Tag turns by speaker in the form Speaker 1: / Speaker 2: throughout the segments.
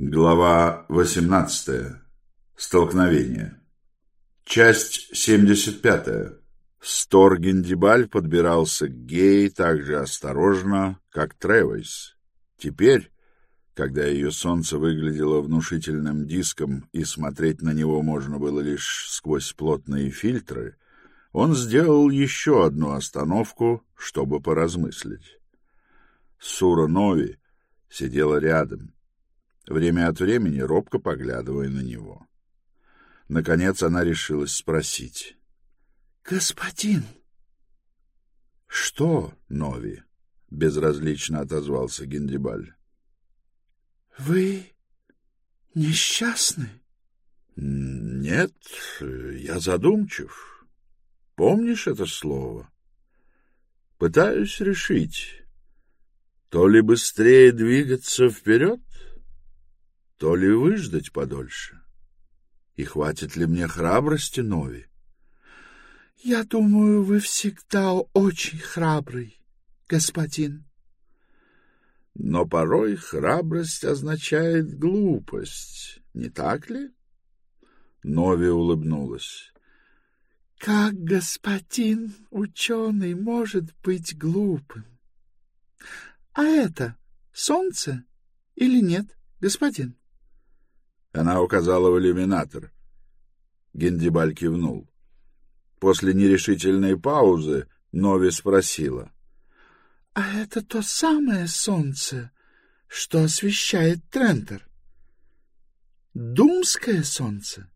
Speaker 1: Глава 18. Столкновение. Часть 75. Сторгендибаль подбирался к Гей так же осторожно, как Тревойс. Теперь, когда ее солнце выглядело внушительным диском и смотреть на него можно было лишь сквозь плотные фильтры, он сделал еще одну остановку, чтобы поразмыслить. Сура Нови сидела рядом — время от времени робко поглядывая на него. Наконец она решилась спросить.
Speaker 2: — Господин!
Speaker 1: — Что, Нови? — безразлично отозвался Гендибаль.
Speaker 2: — Вы несчастны?
Speaker 1: — Нет, я задумчив. Помнишь это слово? Пытаюсь решить, то ли быстрее двигаться вперед, то ли выждать подольше? И хватит ли мне храбрости, Нови?
Speaker 2: — Я думаю, вы всегда очень храбрый, господин.
Speaker 1: Но порой храбрость означает глупость, не так ли? Нови улыбнулась.
Speaker 2: — Как господин ученый может быть глупым? А это солнце или нет, господин?
Speaker 1: Она указала в иллюминатор. Гендибаль кивнул. После нерешительной паузы Нови спросила.
Speaker 2: — А это то самое солнце, что освещает Трентер? Думское солнце?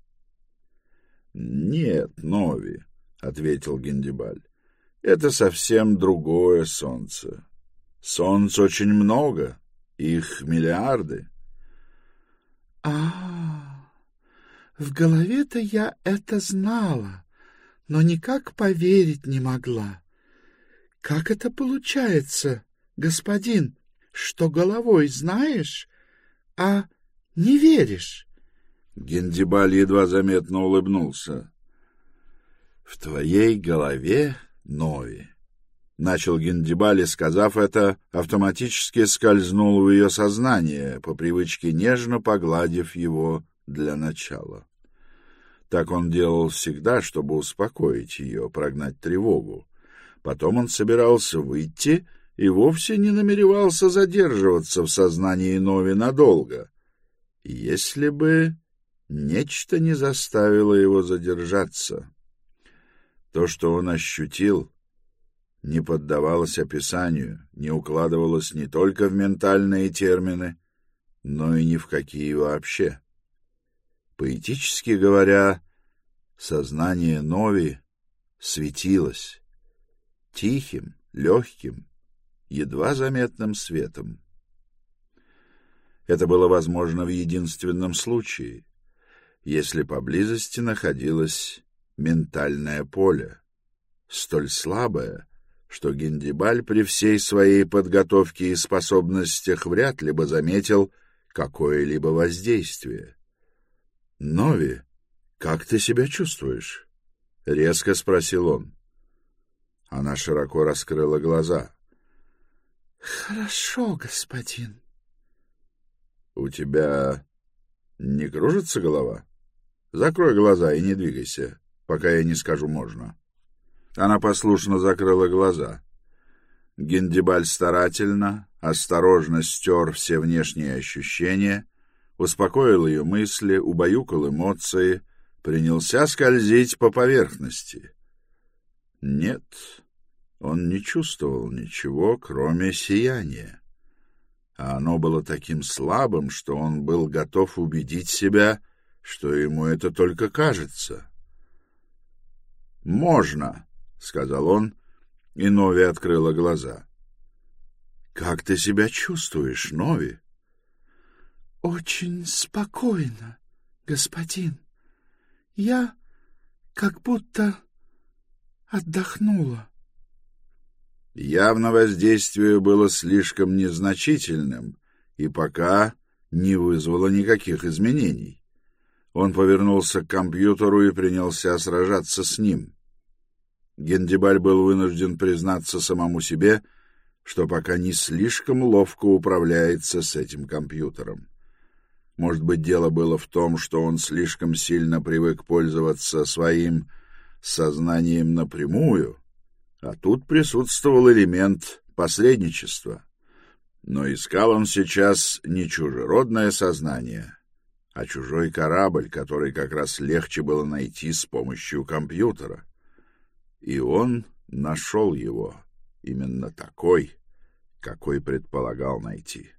Speaker 1: — Нет, Нови, — ответил Гендибаль. — Это совсем другое солнце. Солнц очень много, их миллиарды.
Speaker 2: А, в голове-то я это знала, но никак поверить не могла. Как это получается, господин, что головой знаешь, а не веришь?
Speaker 1: Гендибаль едва заметно улыбнулся. — В твоей голове, Нови, Начал Гендибали, сказав это, автоматически скользнул в ее сознание, по привычке нежно погладив его для начала. Так он делал всегда, чтобы успокоить ее, прогнать тревогу. Потом он собирался выйти и вовсе не намеревался задерживаться в сознании Нови надолго. Если бы нечто не заставило его задержаться. То, что он ощутил, не поддавалось описанию, не укладывалось не только в ментальные термины, но и ни в какие вообще. Поэтически говоря, сознание Нови светилось тихим, легким, едва заметным светом. Это было возможно в единственном случае, если поблизости находилось ментальное поле, столь слабое, что Гендибаль при всей своей подготовке и способностях вряд ли бы заметил какое-либо воздействие. «Нови, как ты себя чувствуешь?» — резко спросил он. Она широко раскрыла глаза.
Speaker 2: «Хорошо, господин».
Speaker 1: «У тебя не кружится голова? Закрой глаза и не двигайся, пока я не скажу «можно». Она послушно закрыла глаза. Гендибаль старательно, осторожно стер все внешние ощущения, успокоил ее мысли, убаюкал эмоции, принялся скользить по поверхности. Нет, он не чувствовал ничего, кроме сияния. А оно было таким слабым, что он был готов убедить себя, что ему это только кажется. «Можно!» — сказал он, и Нови открыла глаза. — Как ты себя чувствуешь, Нови?
Speaker 2: — Очень спокойно, господин. Я как будто отдохнула.
Speaker 1: Явно воздействие было слишком незначительным и пока не вызвало никаких изменений. Он повернулся к компьютеру и принялся сражаться с ним. Гендибаль был вынужден признаться самому себе, что пока не слишком ловко управляется с этим компьютером. Может быть, дело было в том, что он слишком сильно привык пользоваться своим сознанием напрямую, а тут присутствовал элемент посредничества. Но искал он сейчас не чужеродное сознание, а чужой корабль, который как раз легче было найти с помощью компьютера. И он нашел его, именно такой, какой предполагал найти.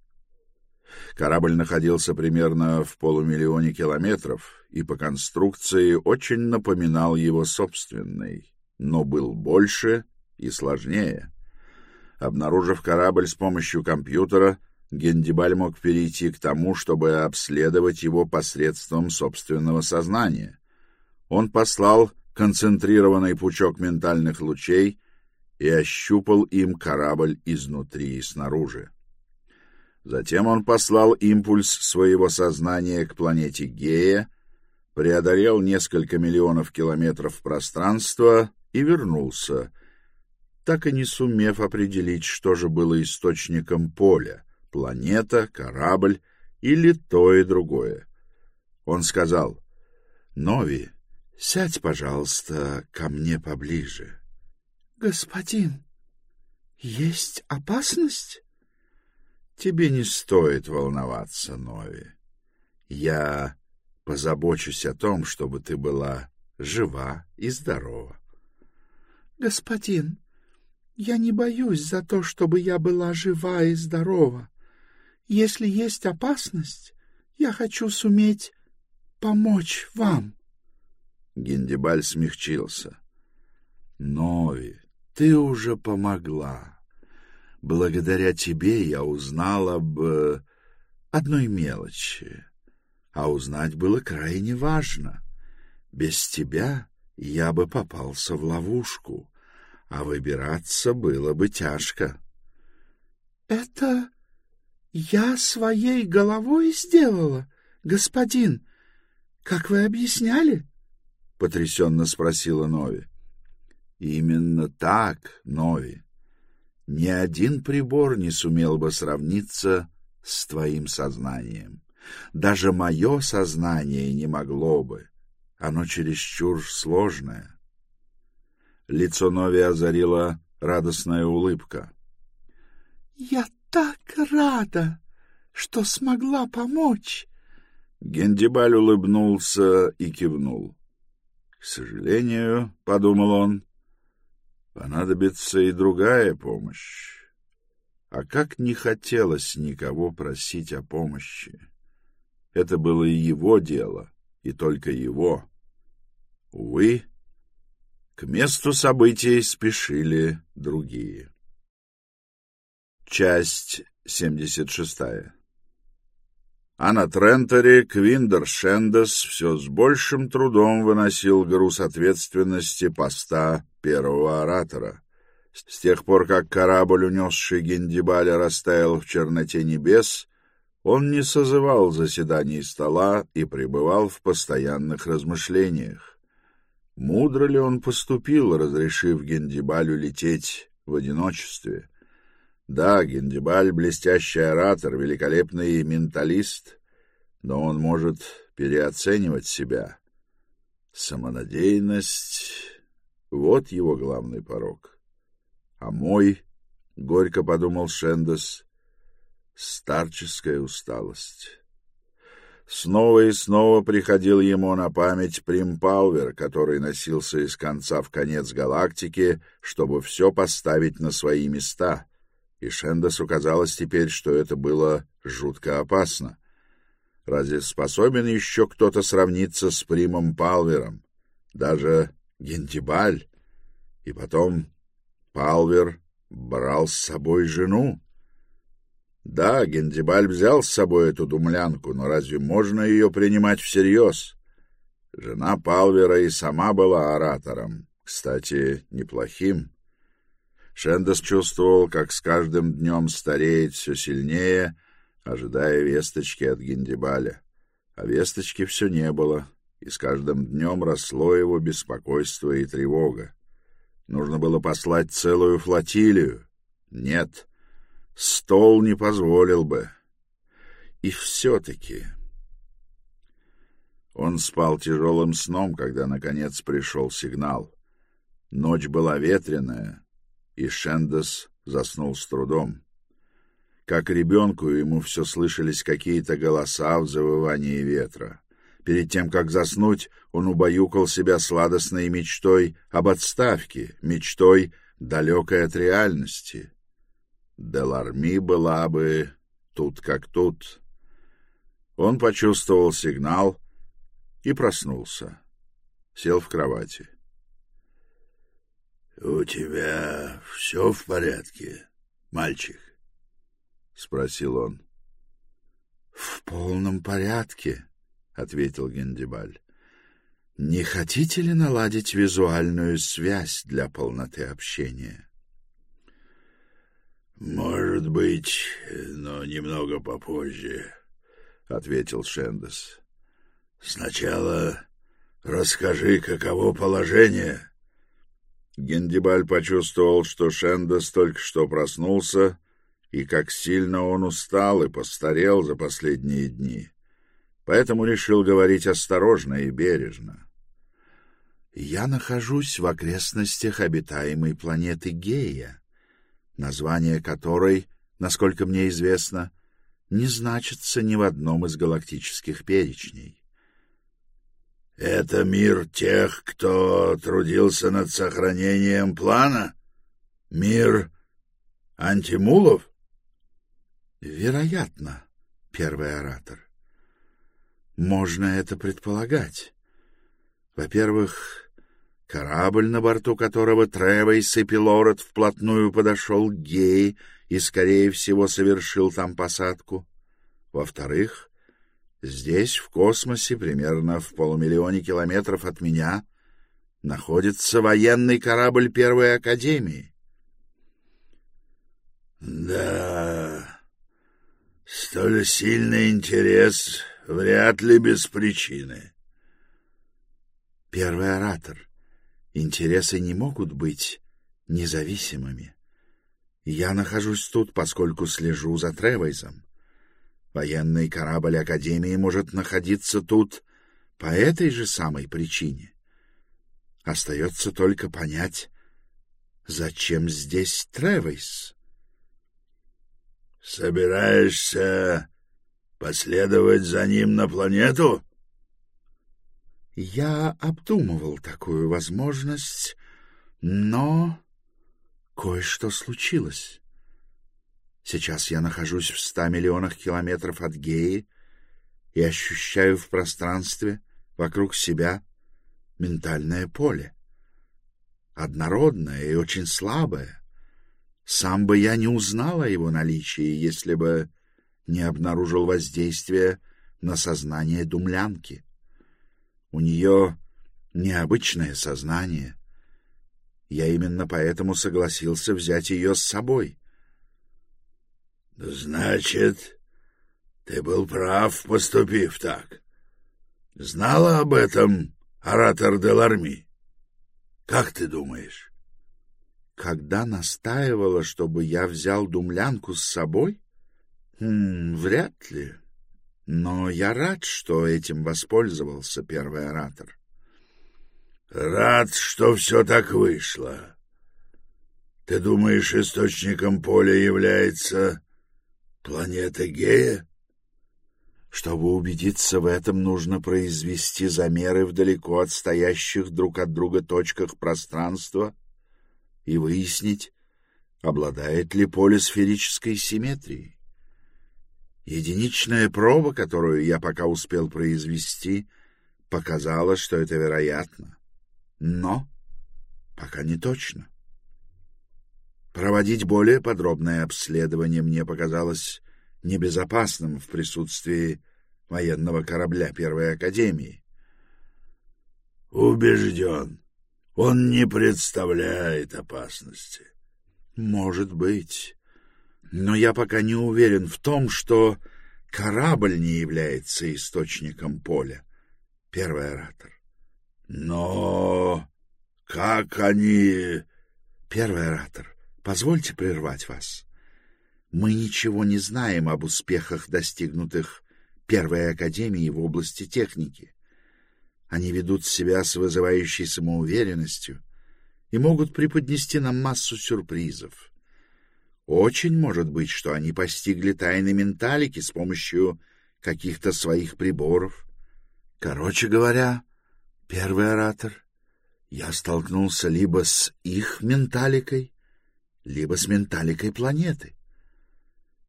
Speaker 1: Корабль находился примерно в полумиллионе километров и по конструкции очень напоминал его собственный, но был больше и сложнее. Обнаружив корабль с помощью компьютера, Гендибаль мог перейти к тому, чтобы обследовать его посредством собственного сознания. Он послал концентрированный пучок ментальных лучей и ощупал им корабль изнутри и снаружи. Затем он послал импульс своего сознания к планете Гея, преодолел несколько миллионов километров пространства и вернулся, так и не сумев определить, что же было источником поля — планета, корабль или то и другое. Он сказал, «Нови, сядь, пожалуйста, ко мне поближе».
Speaker 2: «Господин, есть опасность?»
Speaker 1: Тебе не стоит волноваться, Нови. Я позабочусь о том, чтобы ты была жива и здорова.
Speaker 2: Господин, я не боюсь за то, чтобы я была жива и здорова. Если есть опасность, я хочу суметь помочь вам.
Speaker 1: Гиндибаль смягчился. Нови, ты уже помогла. Благодаря тебе я узнал об э, одной мелочи, а узнать было крайне важно. Без тебя я бы попался в ловушку, а выбираться было бы тяжко.
Speaker 2: — Это я своей головой сделала, господин? Как вы объясняли?
Speaker 1: — потрясенно спросила Нови. — Именно так, Нови. Ни один прибор не сумел бы сравниться с твоим сознанием. Даже мое сознание не могло бы. Оно чересчур сложное. Лицо Нови озарила радостная улыбка.
Speaker 2: — Я так рада, что смогла помочь.
Speaker 1: Гендибаль улыбнулся и кивнул. — К сожалению, — подумал он, Понадобится и другая помощь. А как не хотелось никого просить о помощи. Это было и его дело, и только его. Увы, к месту событий спешили другие. Часть 76. А на Тренторе Квиндер Шендес все с большим трудом выносил груз ответственности поста первого оратора. С тех пор, как корабль, унесший Гендибаля, растаял в черноте небес, он не созывал заседаний стола и пребывал в постоянных размышлениях. Мудро ли он поступил, разрешив Гендибалю лететь в одиночестве? Да, Гендибаль — блестящий оратор, великолепный менталист, но он может переоценивать себя. Самонадеянность вот его главный порог. А мой, — горько подумал Шендес, — старческая усталость. Снова и снова приходил ему на память Примпалвер, который носился из конца в конец галактики, чтобы все поставить на свои места, и Шендесу казалось теперь, что это было жутко опасно. Разве способен еще кто-то сравниться с Примом Палвером? Даже Гентибаль. И потом Палвер брал с собой жену. Да, Гендибаль взял с собой эту думлянку, но разве можно ее принимать всерьез? Жена Палвера и сама была оратором, кстати, неплохим. Шендес чувствовал, как с каждым днем стареет все сильнее, ожидая весточки от Гендибаля. А весточки все не было и с каждым днем росло его беспокойство и тревога. Нужно было послать целую флотилию. Нет, стол не позволил бы. И все-таки Он спал тяжелым сном, когда, наконец, пришел сигнал. Ночь была ветреная, и Шендес заснул с трудом. Как ребенку ему все слышались какие-то голоса в завывании ветра. Перед тем, как заснуть, он убаюкал себя сладостной мечтой об отставке, мечтой, далекой от реальности. Деларми была бы тут как тут. Он почувствовал сигнал и проснулся. Сел в кровати.
Speaker 3: — У тебя все в порядке, мальчик? — спросил он.
Speaker 2: — В полном порядке, — ответил Гендибаль. — Не хотите ли наладить визуальную связь для полноты общения?
Speaker 3: — Может быть, но немного попозже, — ответил Шендес. — Сначала расскажи, каково положение.
Speaker 1: Гендибаль почувствовал, что Шендес только что проснулся, и как сильно он устал и постарел за последние дни поэтому решил говорить осторожно и бережно.
Speaker 2: «Я нахожусь в окрестностях обитаемой планеты Гея, название которой, насколько мне известно, не значится ни в одном из галактических перечней.
Speaker 3: «Это мир тех, кто трудился над сохранением плана? Мир антимулов?»
Speaker 2: «Вероятно, первый оратор. Можно это предполагать. Во-первых, корабль, на борту которого Тревейс и Пилород вплотную подошел к Геи и, скорее всего, совершил там посадку. Во-вторых, здесь, в космосе, примерно в полумиллионе километров от меня, находится военный корабль Первой Академии.
Speaker 3: Да, столь сильный интерес Вряд ли без причины.
Speaker 2: Первый оратор. Интересы не могут быть независимыми. Я нахожусь тут, поскольку слежу за Тревайзом. Военный корабль Академии может находиться тут по этой же самой причине. Остается только понять, зачем здесь Тревайз.
Speaker 3: «Собираешься Последовать за ним на планету?
Speaker 2: Я обдумывал такую возможность, но кое-что случилось. Сейчас я нахожусь в ста миллионах километров от Геи и ощущаю в пространстве вокруг себя ментальное поле. Однородное и очень слабое. Сам бы я не узнал о его наличии, если бы не обнаружил воздействия на сознание думлянки. У нее необычное сознание. Я именно поэтому согласился взять ее с собой.
Speaker 3: — Значит, ты был прав, поступив так. Знала об этом оратор Деларми? Как ты думаешь?
Speaker 2: Когда настаивала, чтобы я взял думлянку с собой? Хм, вряд ли. Но я рад, что этим воспользовался первый оратор.
Speaker 3: Рад, что все так вышло. Ты думаешь, источником поля является планета Гея?
Speaker 2: Чтобы убедиться в этом, нужно произвести замеры в далеко отстоящих друг от друга точках пространства и выяснить, обладает ли поле сферической симметрией. Единичная проба, которую я пока успел произвести, показала, что это вероятно. Но пока не точно. Проводить более подробное обследование мне показалось небезопасным в присутствии военного корабля Первой Академии.
Speaker 3: Убежден, он не представляет опасности.
Speaker 2: Может быть, но я пока не уверен в том, что корабль не является источником поля. Первый оратор.
Speaker 3: Но как они...
Speaker 2: Первый оратор, позвольте прервать вас. Мы ничего не знаем об успехах, достигнутых Первой Академией в области техники.
Speaker 1: Они ведут себя с вызывающей самоуверенностью и могут преподнести нам массу сюрпризов. Очень может быть, что они постигли тайны менталики с помощью каких-то своих приборов. Короче говоря, первый оратор, я столкнулся либо с их менталикой, либо с менталикой планеты.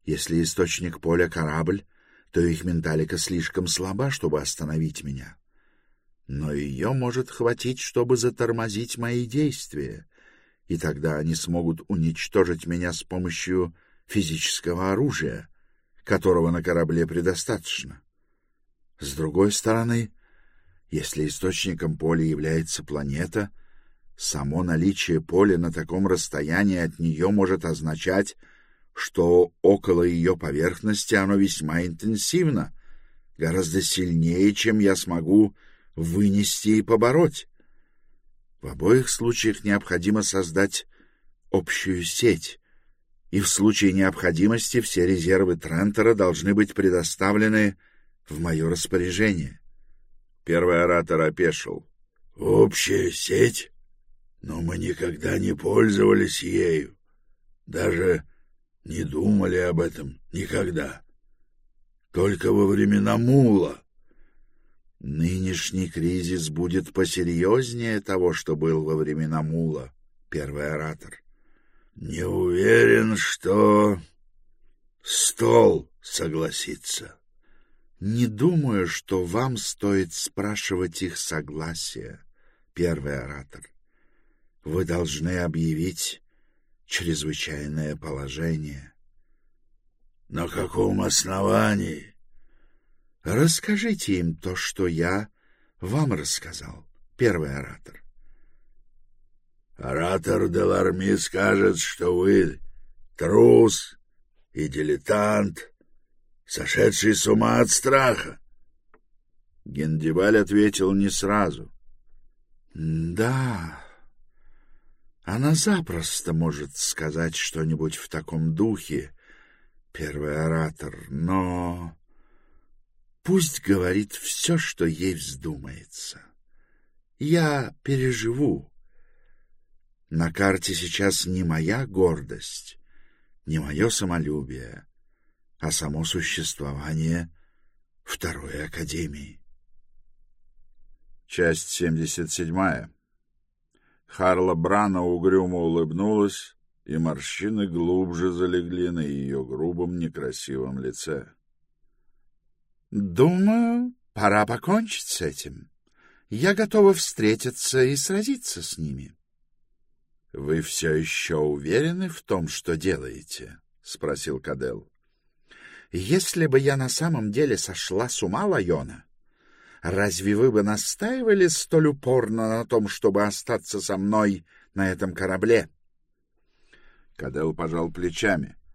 Speaker 1: Если источник поля — корабль, то их менталика слишком слаба, чтобы остановить меня. Но ее может хватить, чтобы затормозить мои действия, и тогда они смогут уничтожить меня с помощью физического оружия, которого на корабле предостаточно. С другой стороны, если источником поля является планета, само наличие поля на таком расстоянии от нее может означать, что около ее поверхности оно весьма интенсивно, гораздо сильнее, чем я смогу вынести и побороть. В обоих случаях необходимо создать общую сеть, и в случае необходимости все резервы Трентера должны быть предоставлены в мое распоряжение. Первый оратор опешил.
Speaker 3: «Общая сеть? Но мы никогда не пользовались ею. Даже не думали об этом никогда. Только во времена Мула.
Speaker 1: Нынешний кризис будет посерьезнее того, что был во времена Мула, первый оратор.
Speaker 3: Не уверен, что стол согласится.
Speaker 1: Не думаю, что вам стоит спрашивать их согласия, первый оратор. Вы должны объявить чрезвычайное положение.
Speaker 3: На каком основании?
Speaker 1: Расскажите им то, что я вам рассказал, первый оратор.
Speaker 3: Оратор Деларми скажет, что вы трус и дилетант, сошедший с ума от страха.
Speaker 1: Гендибаль ответил не сразу. — Да, она запросто может сказать что-нибудь в таком духе, первый оратор, но Пусть говорит все, что ей вздумается. Я переживу. На карте сейчас не моя гордость, не мое самолюбие, а само существование Второй Академии. Часть 77. Харла Брана угрюмо улыбнулась, и морщины глубже залегли на ее грубом некрасивом лице. Думаю, пора покончить с этим. Я готова встретиться и сразиться с ними. — Вы все еще уверены в том, что делаете? — спросил Кадел. — Если бы я на самом деле сошла с ума, Лайона, разве вы бы настаивали столь упорно на том, чтобы остаться со мной на этом корабле? Кадел пожал плечами. —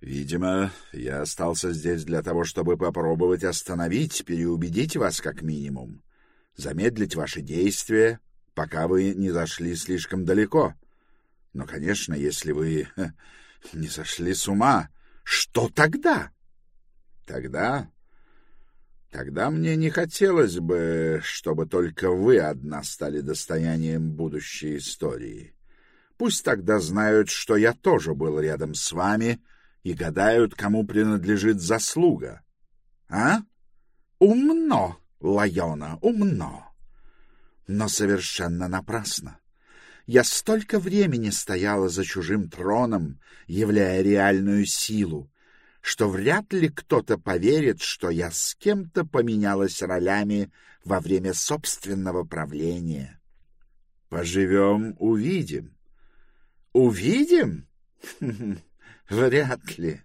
Speaker 1: Видимо, я остался здесь для того, чтобы попробовать остановить, переубедить вас как минимум, замедлить ваши действия, пока вы не зашли слишком далеко. Но, конечно, если вы не сошли с ума, что тогда? Тогда... Тогда мне не хотелось бы, чтобы только вы одна стали достоянием будущей истории. Пусть тогда знают, что я тоже был рядом с вами — и гадают, кому принадлежит заслуга. А? Умно, Лайона, умно. Но совершенно напрасно. Я столько времени стояла за чужим троном, являя реальную силу, что вряд ли кто-то поверит, что я с кем-то поменялась ролями во время собственного правления. Поживем — увидим. Увидим? Вряд ли.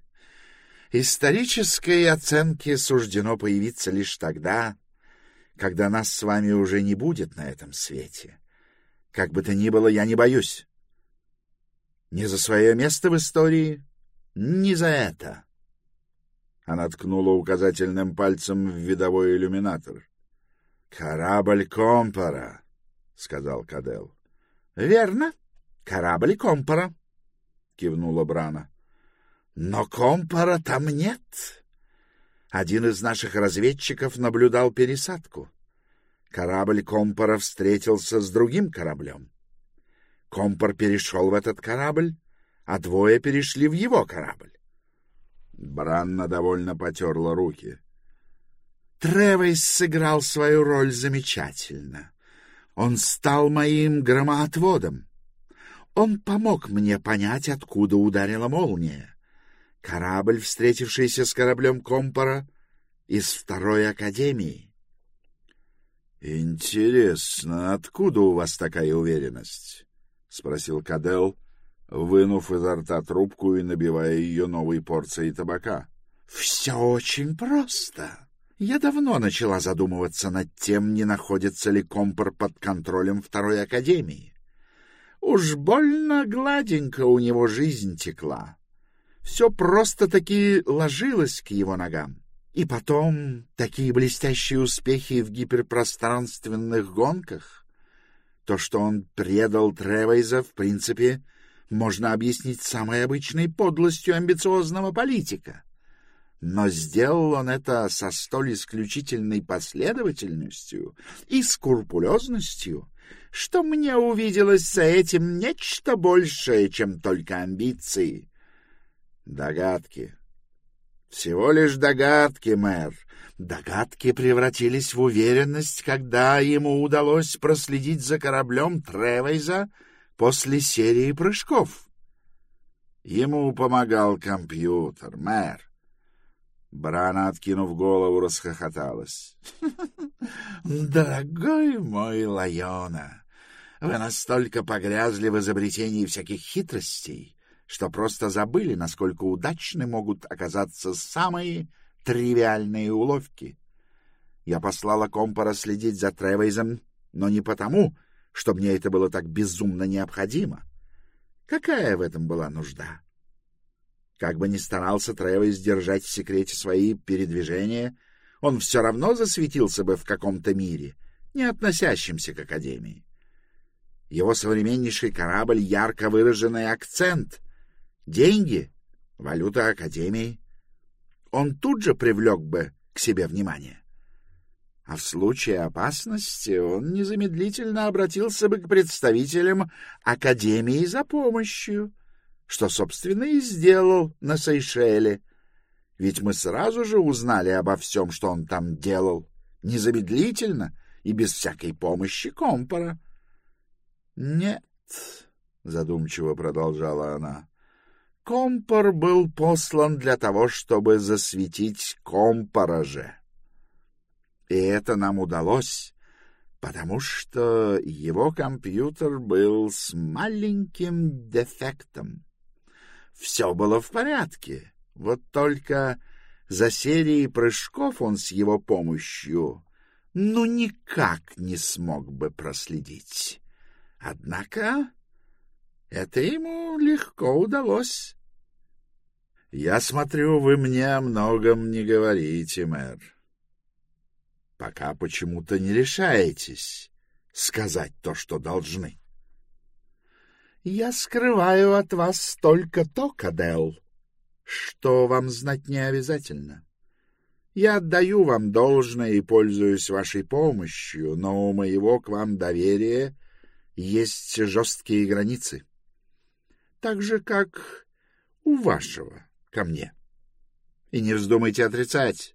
Speaker 1: Исторической оценке суждено появиться лишь тогда, когда нас с вами уже не будет на этом свете. Как бы то ни было, я не боюсь. Ни за свое место в истории, ни за это. Она ткнула указательным пальцем в видовой иллюминатор. «Корабль Компора», — сказал Кадел. «Верно, корабль Компора», — кивнула Брана. Но компора там нет. Один из наших разведчиков наблюдал пересадку. корабль Компора встретился с другим кораблем. Компор перешел в этот корабль, а двое перешли в его корабль. Бранна довольно потерла руки. Тревейс сыграл свою роль замечательно. Он стал моим громоотводом. Он помог мне понять, откуда ударила молния. Корабль, встретившийся с кораблем Компора, из второй академии. Интересно, откуда у вас такая уверенность? спросил Кадел, вынув изо рта трубку и набивая ее новой порцией табака. Все очень просто. Я давно начала задумываться над тем, не находится ли Компор под контролем второй академии. Уж больно гладенько у него жизнь текла. Все просто-таки ложилось к его ногам. И потом такие блестящие успехи в гиперпространственных гонках. То, что он предал Тревейза, в принципе, можно объяснить самой обычной подлостью амбициозного политика. Но сделал он это со столь исключительной последовательностью и скрупулезностью, что мне увиделось за этим нечто большее, чем только амбиции. Догадки. Всего лишь догадки, мэр. Догадки превратились в уверенность, когда ему удалось проследить за кораблем Тревейза после серии прыжков. Ему помогал компьютер, мэр. Брана, откинув голову, расхохоталась. — Дорогой мой Лайона, вы настолько погрязли в изобретении всяких хитростей, что просто забыли, насколько удачны могут оказаться самые тривиальные уловки. Я послала Компора следить за Тревейзом, но не потому, что мне это было так безумно необходимо. Какая в этом была нужда? Как бы ни старался Тревейз держать в секрете свои передвижения, он все равно засветился бы в каком-то мире, не относящемся к Академии. Его современнейший корабль — ярко выраженный акцент, деньги, валюта Академии. Он тут же привлек бы к себе внимание. А в случае опасности он незамедлительно обратился бы к представителям Академии за помощью, что, собственно, и сделал на Сейшеле. Ведь мы сразу же узнали обо всем, что он там делал, незамедлительно и без всякой помощи Компора. — Нет, — задумчиво продолжала она, Компор был послан для того, чтобы засветить Компора же. И это нам удалось, потому что его компьютер был с маленьким дефектом. Все было в порядке, вот только за серией прыжков он с его помощью ну никак не смог бы проследить. Однако это ему легко удалось. — Я смотрю, вы мне о многом не говорите, мэр. Пока почему-то не решаетесь сказать то, что должны. — Я скрываю от вас только то, Кадел, что вам знать не обязательно. Я отдаю вам должное и пользуюсь вашей помощью, но у моего к вам доверия есть жесткие границы. — так же, как у вашего ко мне. И не вздумайте отрицать. —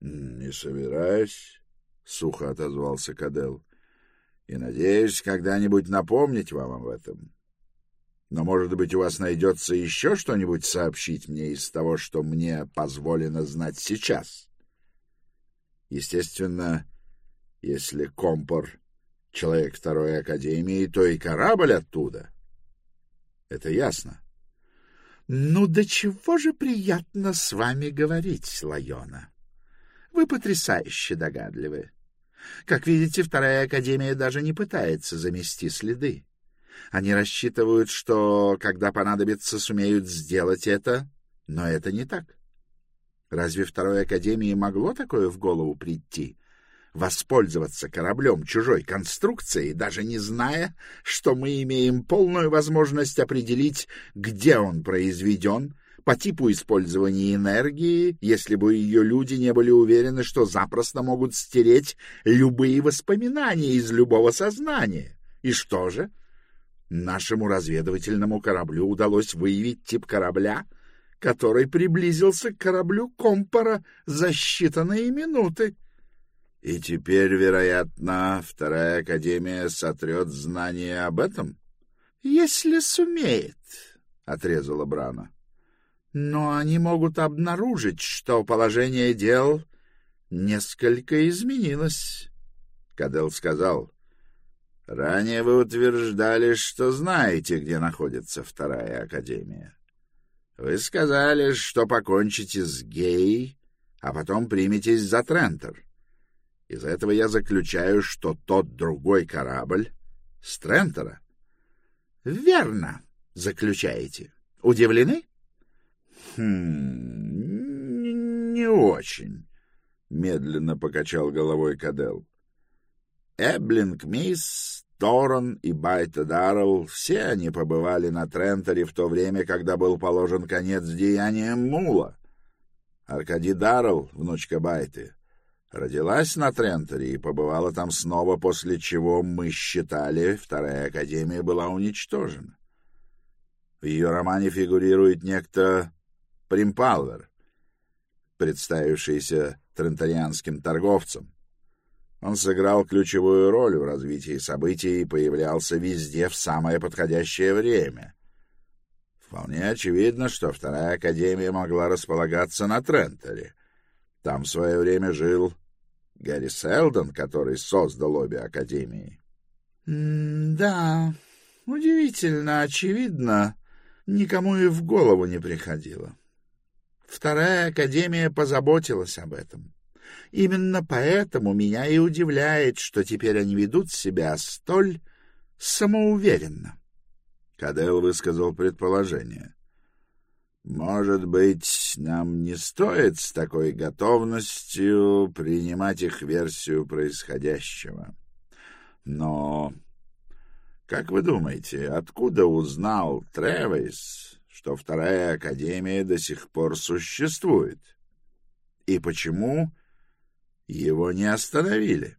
Speaker 1: Не собираюсь, — сухо отозвался Кадел, — и надеюсь когда-нибудь напомнить вам об этом. Но, может быть, у вас найдется еще что-нибудь сообщить мне из того, что мне позволено знать сейчас? Естественно, если Компор — человек второй академии, то и корабль оттуда — это ясно. — Ну, до чего же приятно с вами говорить, Лайона. Вы потрясающе догадливы. Как видите, вторая академия даже не пытается замести следы. Они рассчитывают, что, когда понадобится, сумеют сделать это, но это не так. Разве второй академии могло такое в голову прийти? воспользоваться кораблем чужой конструкции, даже не зная, что мы имеем полную возможность определить, где он произведен, по типу использования энергии, если бы ее люди не были уверены, что запросто могут стереть любые воспоминания из любого сознания. И что же? Нашему разведывательному кораблю удалось выявить тип корабля, который приблизился к кораблю Компора за считанные минуты. И теперь, вероятно, вторая академия сотрет знания об этом? — Если сумеет, — отрезала Брана. — Но они могут обнаружить, что положение дел несколько изменилось. Кадел сказал, — Ранее вы утверждали, что знаете, где находится вторая академия. Вы сказали, что покончите с гей, а потом приметесь за Трентер. Из этого я заключаю, что тот другой корабль с Трентера. — Верно, заключаете. Удивлены? — Хм, не очень, — медленно покачал головой Кадел. Эблинг Мисс, Торон и Байта Даррелл — все они побывали на Трентере в то время, когда был положен конец деяниям Мула. Аркадий Даррелл, внучка Байты, Родилась на Тренторе и побывала там снова, после чего мы считали, Вторая Академия была уничтожена. В ее романе фигурирует некто Примпалвер, представившийся трентарианским торговцем. Он сыграл ключевую роль в развитии событий и появлялся везде в самое подходящее время. Вполне очевидно, что Вторая Академия могла располагаться на Тренторе. Там в свое время жил Гарри Селдон, который создал обе академии. — Да, удивительно, очевидно, никому и в голову не приходило. Вторая академия позаботилась об этом. Именно поэтому меня и удивляет, что теперь они ведут себя столь самоуверенно. Кадел высказал предположение. Может быть, нам не стоит с такой готовностью принимать их версию происходящего. Но, как вы думаете, откуда узнал Тревис, что Вторая Академия до сих пор существует? И почему его не остановили?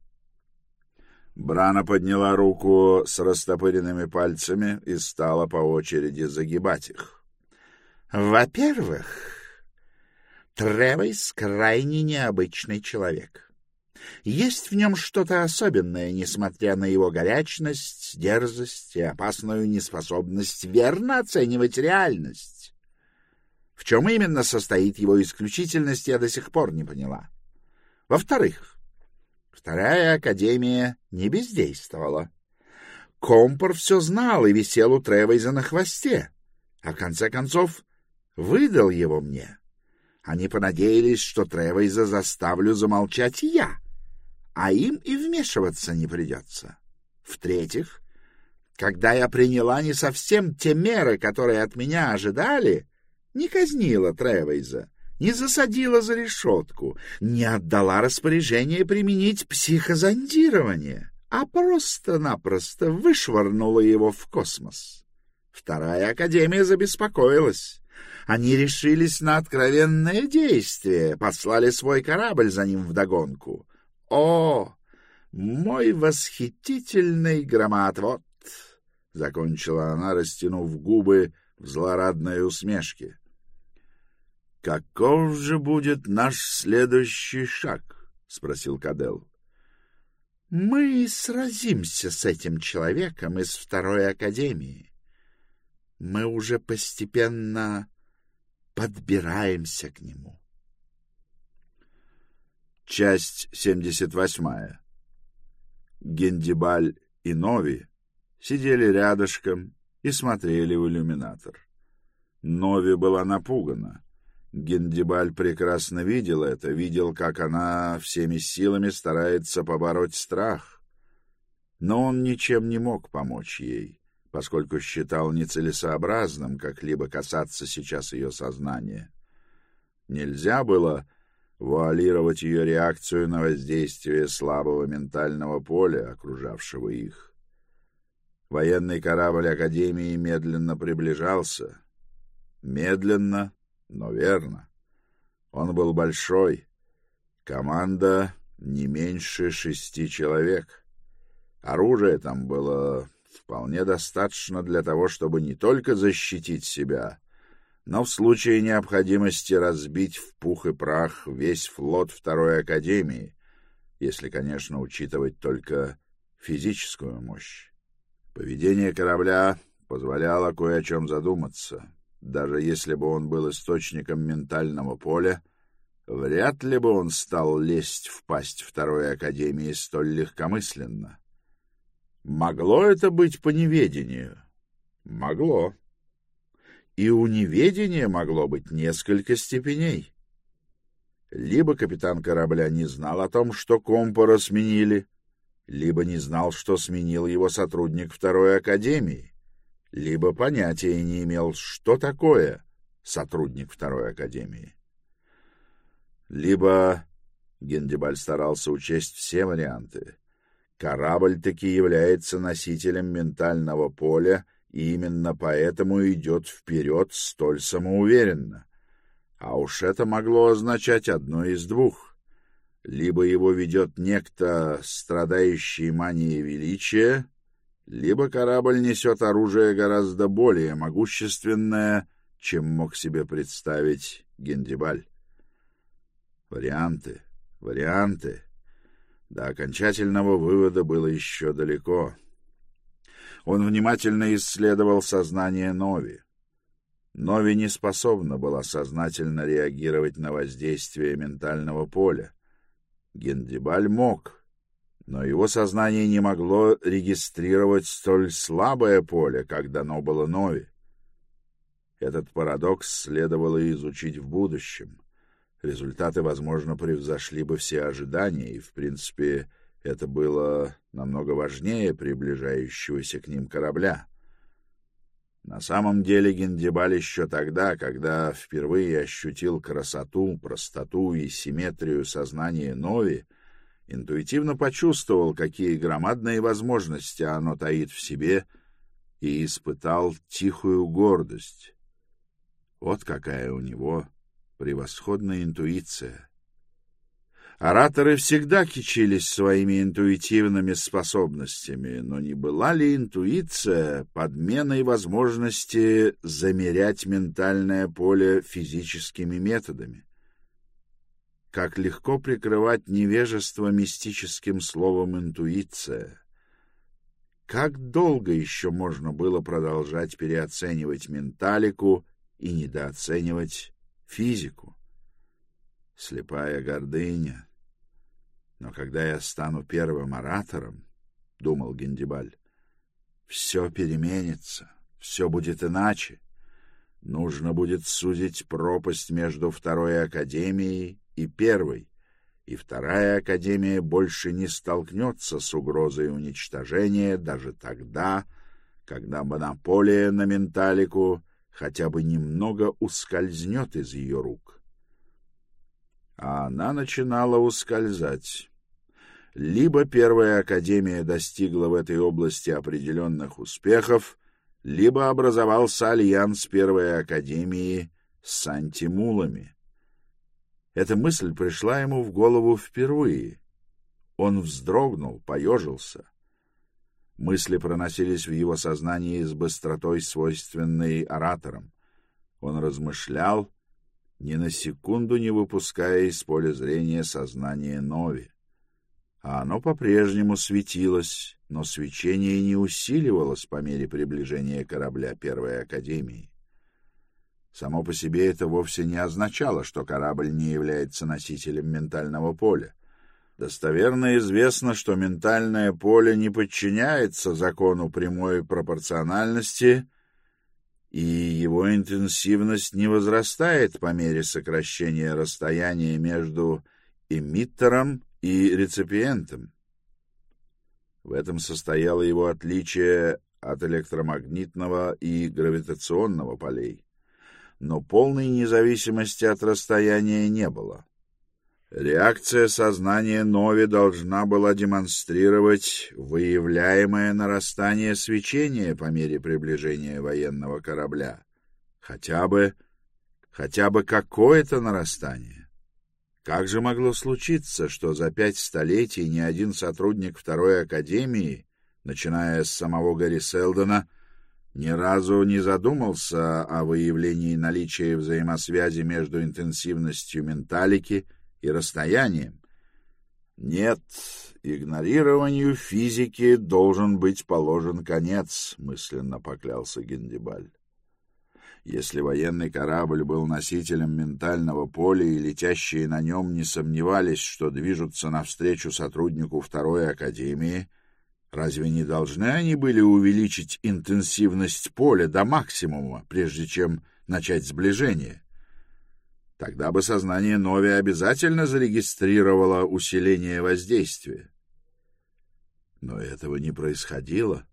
Speaker 1: Брана подняла руку с растопыренными пальцами и стала по очереди загибать их. Во-первых, Тревейс крайне необычный человек. Есть в нем что-то особенное, несмотря на его горячность, дерзость и опасную неспособность верно оценивать реальность. В чем именно состоит его исключительность, я до сих пор не поняла. Во-вторых, вторая академия не бездействовала. Компор все знал и висел у Тревейза на хвосте. А в конце концов, выдал его мне. Они понадеялись, что Тревейза заставлю замолчать я, а им и вмешиваться не придется. В-третьих, когда я приняла не совсем те меры, которые от меня ожидали, не казнила Тревейза, не засадила за решетку, не отдала распоряжение применить психозондирование, а просто-напросто вышвырнула его в космос. Вторая академия забеспокоилась. Они решились на откровенное действие, послали свой корабль за ним вдогонку. О, мой восхитительный громоотвод! — закончила она, растянув губы в злорадной усмешке. — Каков же будет наш следующий шаг? — спросил Кадел. — Мы сразимся с этим человеком из Второй Академии. Мы уже постепенно подбираемся к нему. Часть 78. Гендибаль и Нови сидели рядышком и смотрели в иллюминатор. Нови была напугана. Гендибаль прекрасно видел это, видел, как она всеми силами старается побороть страх. Но он ничем не мог помочь ей поскольку считал нецелесообразным как-либо касаться сейчас ее сознания. Нельзя было вуалировать ее реакцию на воздействие слабого ментального поля, окружавшего их. Военный корабль Академии медленно приближался. Медленно, Но верно. Он был большой. Команда не меньше шести человек. Оружия там было вполне достаточно для того, чтобы не только защитить себя, но в случае необходимости разбить в пух и прах весь флот Второй Академии, если, конечно, учитывать только физическую мощь. Поведение корабля позволяло кое о чем задуматься. Даже если бы он был источником ментального поля, вряд ли бы он стал лезть в пасть Второй Академии столь легкомысленно. Могло это быть по неведению? Могло. И у неведения могло быть несколько степеней. Либо капитан корабля не знал о том, что компора сменили, либо не знал, что сменил его сотрудник Второй Академии, либо понятия не имел, что такое сотрудник Второй Академии. Либо Гендебаль старался учесть все варианты. Корабль таки является носителем ментального поля — и именно поэтому идет вперед столь самоуверенно. А уж это могло означать одно из двух. Либо его ведет некто, страдающий манией величия, либо корабль несет оружие гораздо более могущественное, чем мог себе представить Гендибаль. Варианты, варианты. До окончательного вывода было еще далеко. — он внимательно исследовал сознание Нови. Нови не способна была сознательно реагировать на воздействие ментального поля. Гендибаль мог, но его сознание не могло регистрировать столь слабое поле, как дано было Нови. Этот парадокс следовало изучить в будущем. Результаты, возможно, превзошли бы все ожидания, и, в принципе, это было намного важнее приближающегося к ним корабля. На самом деле Гендибаль еще тогда, когда впервые ощутил красоту, простоту и симметрию сознания Нови, интуитивно почувствовал, какие громадные возможности оно таит в себе, и испытал тихую гордость. Вот какая у него превосходная интуиция. Ораторы всегда кичились своими интуитивными способностями, но не была ли интуиция подменой возможности замерять ментальное поле физическими методами? Как легко прикрывать невежество мистическим словом «интуиция». Как долго еще можно было продолжать переоценивать менталику и недооценивать физику? Слепая гордыня, но когда я стану первым оратором, — думал Гендибаль, — все переменится, все будет иначе. Нужно будет сузить пропасть между второй академией и первой, и вторая академия больше не столкнется с угрозой уничтожения даже тогда, когда монополия на менталику хотя бы немного ускользнет из ее рук а она начинала ускользать. Либо первая академия достигла в этой области определенных успехов, либо образовался альянс первой академии с антимулами. Эта мысль пришла ему в голову впервые. Он вздрогнул, поежился. Мысли проносились в его сознании с быстротой, свойственной ораторам. Он размышлял, ни на секунду не выпуская из поля зрения сознание Нови. А оно по-прежнему светилось, но свечение не усиливалось по мере приближения корабля Первой Академии. Само по себе это вовсе не означало, что корабль не является носителем ментального поля. Достоверно известно, что ментальное поле не подчиняется закону прямой пропорциональности и его интенсивность не возрастает по мере сокращения расстояния между эмиттером и реципиентом. В этом состояло его отличие от электромагнитного и гравитационного полей. Но полной независимости от расстояния не было. Реакция сознания Нови должна была демонстрировать выявляемое нарастание свечения по мере приближения военного корабля. Хотя бы, хотя бы какое-то нарастание. Как же могло случиться, что за пять столетий ни один сотрудник Второй Академии, начиная с самого Гарри Селдона, ни разу не задумался о выявлении наличия взаимосвязи между интенсивностью менталики и расстоянием? Нет, игнорированию физики должен быть положен конец, мысленно поклялся Гендибаль. Если военный корабль был носителем ментального поля, и летящие на нем не сомневались, что движутся навстречу сотруднику Второй Академии, разве не должны они были увеличить интенсивность поля до максимума, прежде чем начать сближение? Тогда бы сознание Нови обязательно зарегистрировало усиление воздействия. Но этого не происходило.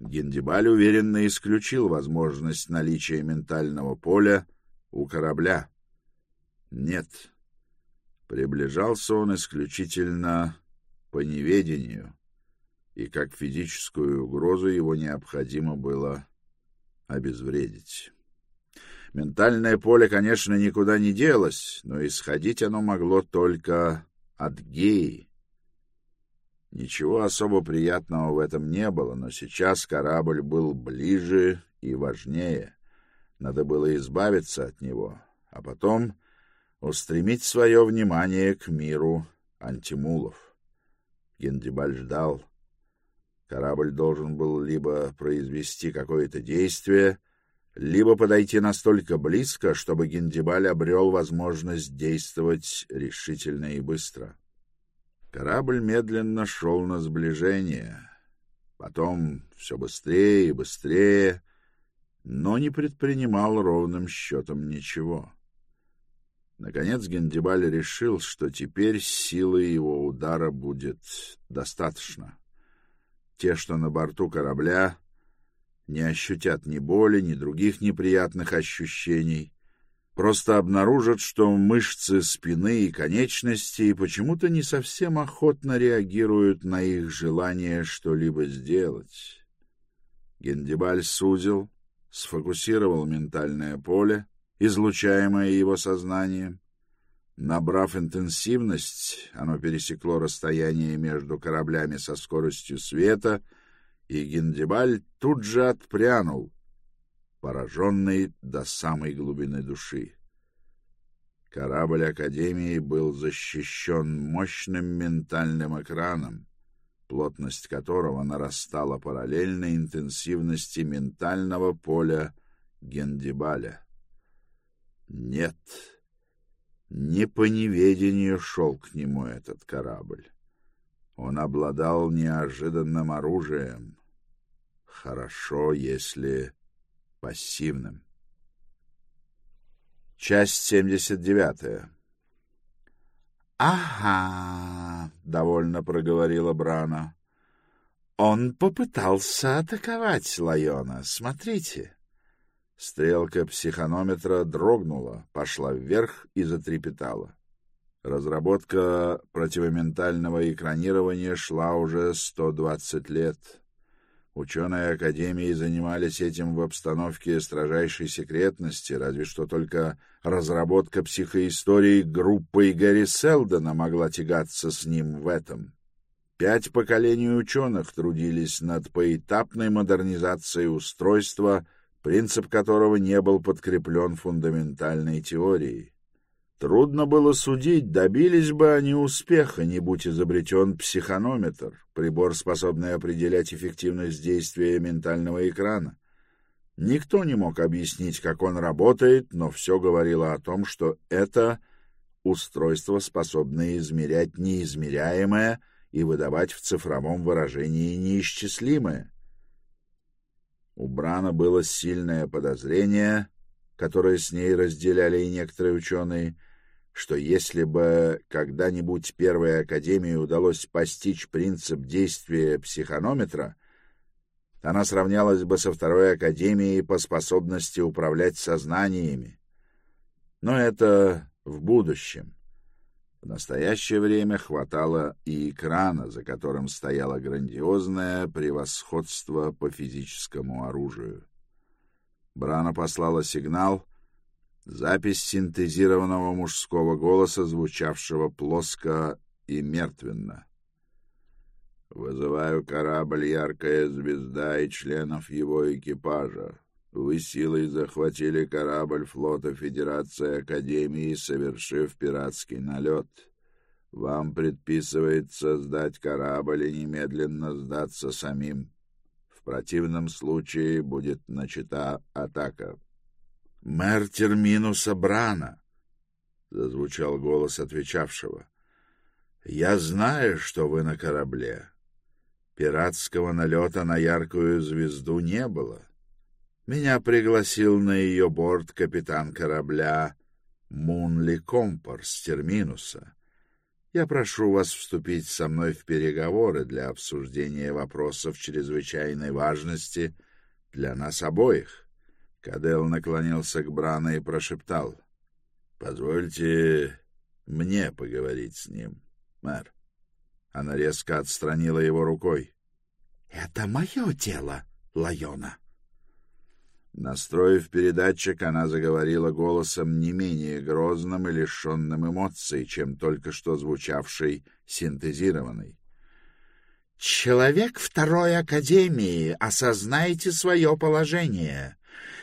Speaker 1: Гендибаль уверенно исключил возможность наличия ментального поля у корабля. Нет, приближался он исключительно по неведению, и как физическую угрозу его необходимо было обезвредить. Ментальное поле, конечно, никуда не делось, но исходить оно могло только от геи. Ничего особо приятного в этом не было, но сейчас корабль был ближе и важнее. Надо было избавиться от него, а потом устремить свое внимание к миру антимулов. Гендибаль ждал. Корабль должен был либо произвести какое-то действие, либо подойти настолько близко, чтобы Гендибаль обрел возможность действовать решительно и быстро. Корабль медленно шел на сближение, потом все быстрее и быстрее, но не предпринимал ровным счетом ничего. Наконец Гендибаль решил, что теперь силы его удара будет достаточно. Те, что на борту корабля, не ощутят ни боли, ни других неприятных ощущений, просто обнаружат, что мышцы спины и конечностей почему-то не совсем охотно реагируют на их желание что-либо сделать. Гендибаль сузил, сфокусировал ментальное поле, излучаемое его сознанием. Набрав интенсивность, оно пересекло расстояние между кораблями со скоростью света — и Гендибаль тут же отпрянул, пораженный до самой глубины души. Корабль Академии был защищен мощным ментальным экраном, плотность которого нарастала параллельно интенсивности ментального поля Гендибаля. Нет, не по неведению шел к нему этот корабль. Он обладал неожиданным оружием, Хорошо, если пассивным. Часть семьдесят девятая. «Ага», — довольно проговорила Брана. «Он попытался атаковать Лайона. Смотрите». Стрелка психонометра дрогнула, пошла вверх и затрепетала. Разработка противоментального экранирования шла уже сто двадцать лет. Ученые Академии занимались этим в обстановке строжайшей секретности, разве что только разработка психоистории группы Гарри Селдона могла тягаться с ним в этом. Пять поколений ученых трудились над поэтапной модернизацией устройства, принцип которого не был подкреплен фундаментальной теорией. Трудно было судить, добились бы они успеха, не будь изобретен психонометр, прибор, способный определять эффективность действия ментального экрана. Никто не мог объяснить, как он работает, но все говорило о том, что это устройство, способное измерять неизмеряемое и выдавать в цифровом выражении неисчислимое. У Брана было сильное подозрение, которое с ней разделяли и некоторые ученые — что если бы когда-нибудь Первой Академии удалось постичь принцип действия психонометра, она сравнялась бы со Второй Академией по способности управлять сознаниями. Но это в будущем. В настоящее время хватало и экрана, за которым стояло грандиозное превосходство по физическому оружию. Брана послала сигнал — Запись синтезированного мужского голоса, звучавшего плоско и мертвенно. «Вызываю корабль «Яркая звезда» и членов его экипажа. Вы силой захватили корабль флота Федерации Академии, совершив пиратский налет. Вам предписывается сдать корабль и немедленно сдаться самим. В противном случае будет начата атака. — Мэр Терминуса Брана! — зазвучал голос отвечавшего. — Я знаю, что вы на корабле. Пиратского налета на яркую звезду не было. Меня пригласил на ее борт капитан корабля Мунли Компор с Терминуса. Я прошу вас вступить со мной в переговоры для обсуждения вопросов чрезвычайной важности для нас обоих. Кадел наклонился к Брану и прошептал. — Позвольте мне поговорить с ним, мэр. Она резко отстранила его рукой. — Это мое дело, Лайона. Настроив передатчик, она заговорила голосом не менее грозным и лишенным эмоций, чем только что звучавший синтезированный. «Человек второй Академии, осознайте свое положение.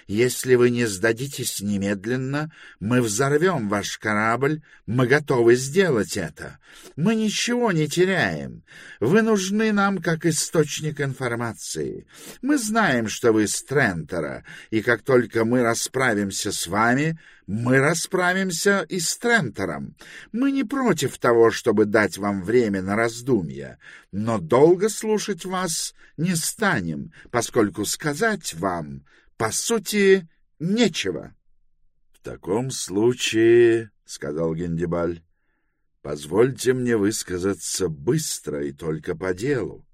Speaker 1: Если вы не сдадитесь немедленно, мы взорвем ваш корабль, мы готовы сделать это. Мы ничего не теряем. Вы нужны нам как источник информации. Мы знаем, что вы с Трентера, и как только мы расправимся с вами, мы расправимся и с Трентером. Мы не против того, чтобы дать вам время на раздумья, но долго слушать вас не станем, поскольку сказать вам по сути, нечего. — В таком случае, — сказал Гендибаль, — позвольте мне высказаться быстро и только по делу.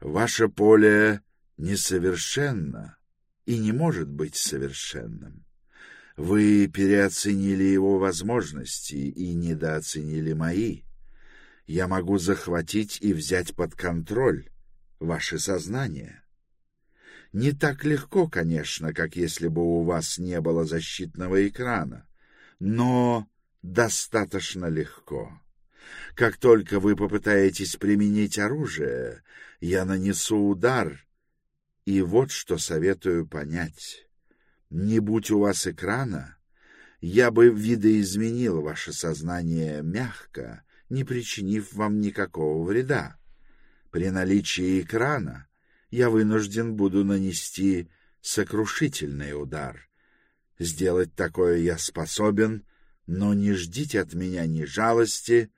Speaker 1: Ваше поле несовершенно и не может быть совершенным. Вы переоценили его возможности и недооценили мои. Я могу захватить и взять под контроль ваше сознание. Не так легко, конечно, как если бы у вас не было защитного экрана, но достаточно легко. Как только вы попытаетесь применить оружие, я нанесу удар. И вот что советую понять. Не будь у вас экрана, я бы видоизменил ваше сознание мягко, не причинив вам никакого вреда. При наличии экрана я вынужден буду нанести сокрушительный удар. Сделать такое я способен, но не ждите от меня ни жалости,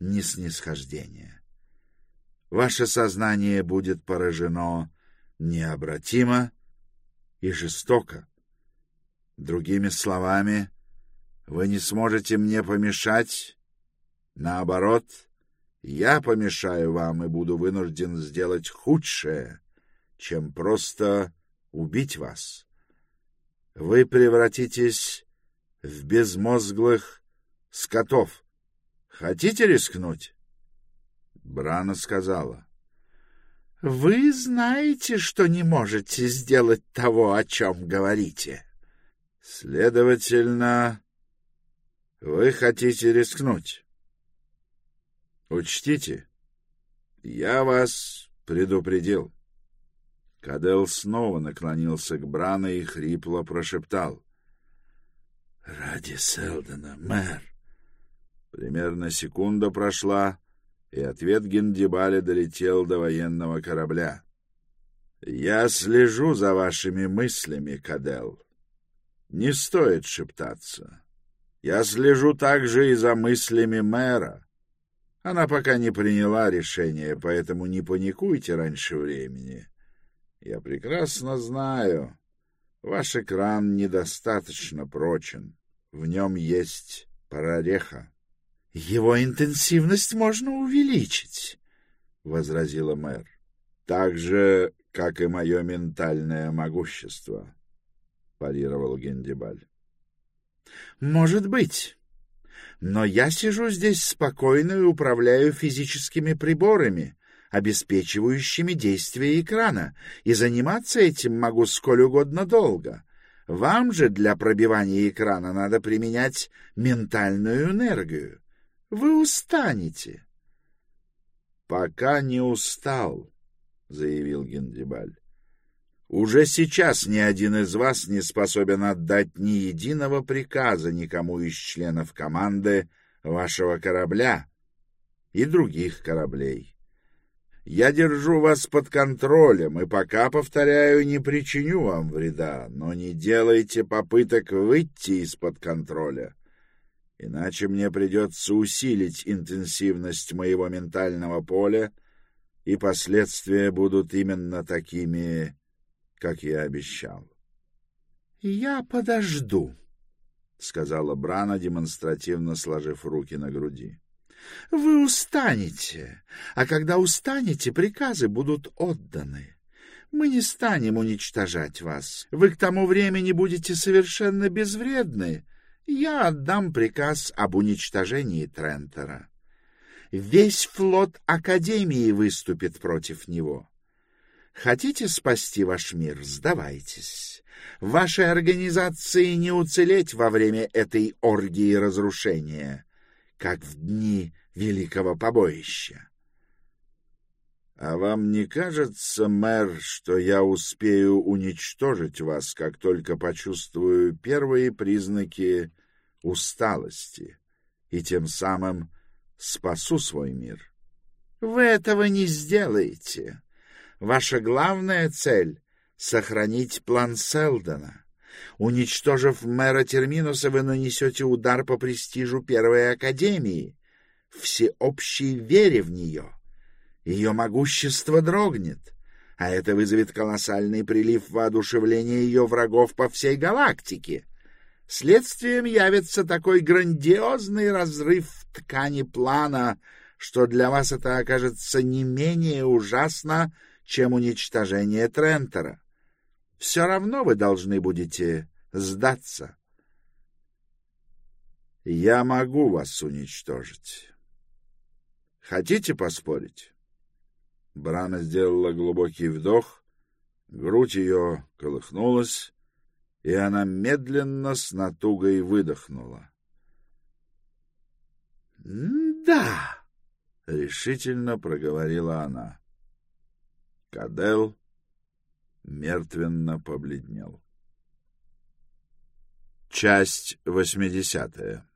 Speaker 1: ни снисхождения. Ваше сознание будет поражено необратимо и жестоко. Другими словами, вы не сможете мне помешать, наоборот — я помешаю вам и буду вынужден сделать худшее, чем просто убить вас. Вы превратитесь в безмозглых скотов. Хотите рискнуть? Брана сказала. — Вы знаете, что не можете сделать того, о чем говорите. — Следовательно, вы хотите рискнуть. Учтите, я вас предупредил. Кадел снова наклонился к Брану и хрипло прошептал. — Ради Селдена, мэр! Примерно секунда прошла, и ответ Гендибаля долетел до военного корабля. — Я слежу за вашими мыслями, Кадел. Не стоит шептаться. Я слежу также и за мыслями мэра. Она пока не приняла решение, поэтому не паникуйте раньше времени. Я прекрасно знаю, ваш экран недостаточно прочен. В нем есть прореха. — Его интенсивность можно увеличить, — возразила мэр. — Так же, как и мое ментальное могущество, — парировал Гендибаль. — Может быть. Но я сижу здесь спокойно и управляю физическими приборами, обеспечивающими действие экрана, и заниматься этим могу сколь угодно долго. Вам же для пробивания экрана надо применять ментальную энергию. Вы устанете. — Пока не устал, — заявил Гендибаль. — Уже сейчас ни один из вас не способен отдать ни единого приказа никому из членов команды вашего корабля и других кораблей. Я держу вас под контролем и пока, повторяю, не причиню вам вреда, но не делайте попыток выйти из-под контроля, иначе мне придется усилить интенсивность моего ментального поля, и последствия будут именно такими, как я обещал. — Я подожду, — сказала Брана, демонстративно сложив руки на груди. Вы устанете, а когда устанете, приказы будут отданы. Мы не станем уничтожать вас. Вы к тому времени будете совершенно безвредны. Я отдам приказ об уничтожении Трентера. Весь флот Академии выступит против него. Хотите спасти ваш мир? Сдавайтесь. Вашей организации не уцелеть во время этой оргии разрушения как в дни великого побоища. — А вам не кажется, мэр, что я успею уничтожить вас, как только почувствую первые признаки усталости, и тем самым спасу свой мир? — Вы этого не сделаете. Ваша главная цель — сохранить план Селдона. Уничтожив мэра Терминуса, вы нанесете удар по престижу Первой Академии, всеобщей вере в нее. Ее могущество дрогнет, а это вызовет колоссальный прилив воодушевления ее врагов по всей галактике. Следствием явится такой грандиозный разрыв в ткани плана, что для вас это окажется не менее ужасно, чем уничтожение Трентера все равно вы должны будете сдаться. Я могу вас уничтожить. Хотите поспорить? Брана сделала глубокий вдох, грудь ее колыхнулась, и она медленно с натугой выдохнула. — Да, — решительно проговорила она. Кадел мертвенно побледнел. Часть восьмидесятая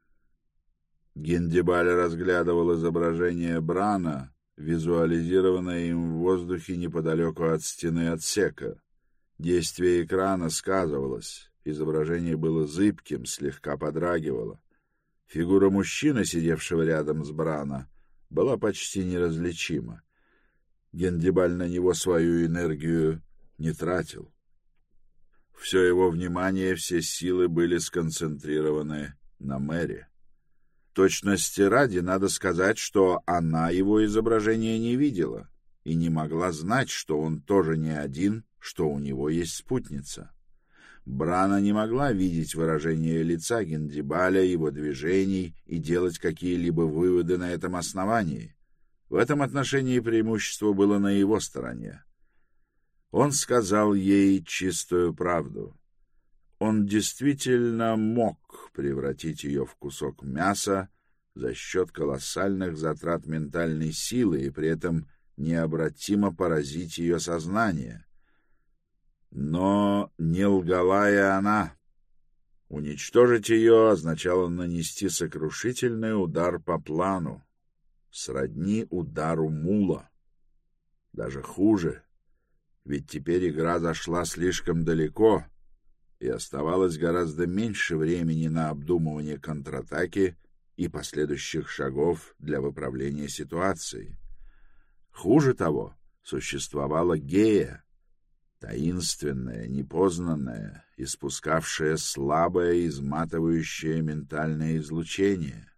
Speaker 1: Гендибаль разглядывал изображение Брана, визуализированное им в воздухе неподалеку от стены отсека. Действие экрана сказывалось, изображение было зыбким, слегка подрагивало. Фигура мужчины, сидевшего рядом с Брана, была почти неразличима. Гендибаль на него свою энергию не тратил. Все его внимание, все силы были сконцентрированы на Мэри. Точности ради надо сказать, что она его изображение не видела и не могла знать, что он тоже не один, что у него есть спутница. Брана не могла видеть выражение лица Гендибаля, его движений и делать какие-либо выводы на этом основании. В этом отношении преимущество было на его стороне. Он сказал ей чистую правду. Он действительно мог превратить ее в кусок мяса за счет колоссальных затрат ментальной силы и при этом необратимо поразить ее сознание. Но не лгала и она. Уничтожить ее означало нанести сокрушительный удар по плану, сродни удару мула. Даже хуже — ведь теперь игра зашла слишком далеко, и оставалось гораздо меньше времени на обдумывание контратаки и последующих шагов для выправления ситуации. Хуже того, существовала гея, таинственная, непознанная, испускавшая слабое, изматывающее ментальное излучение.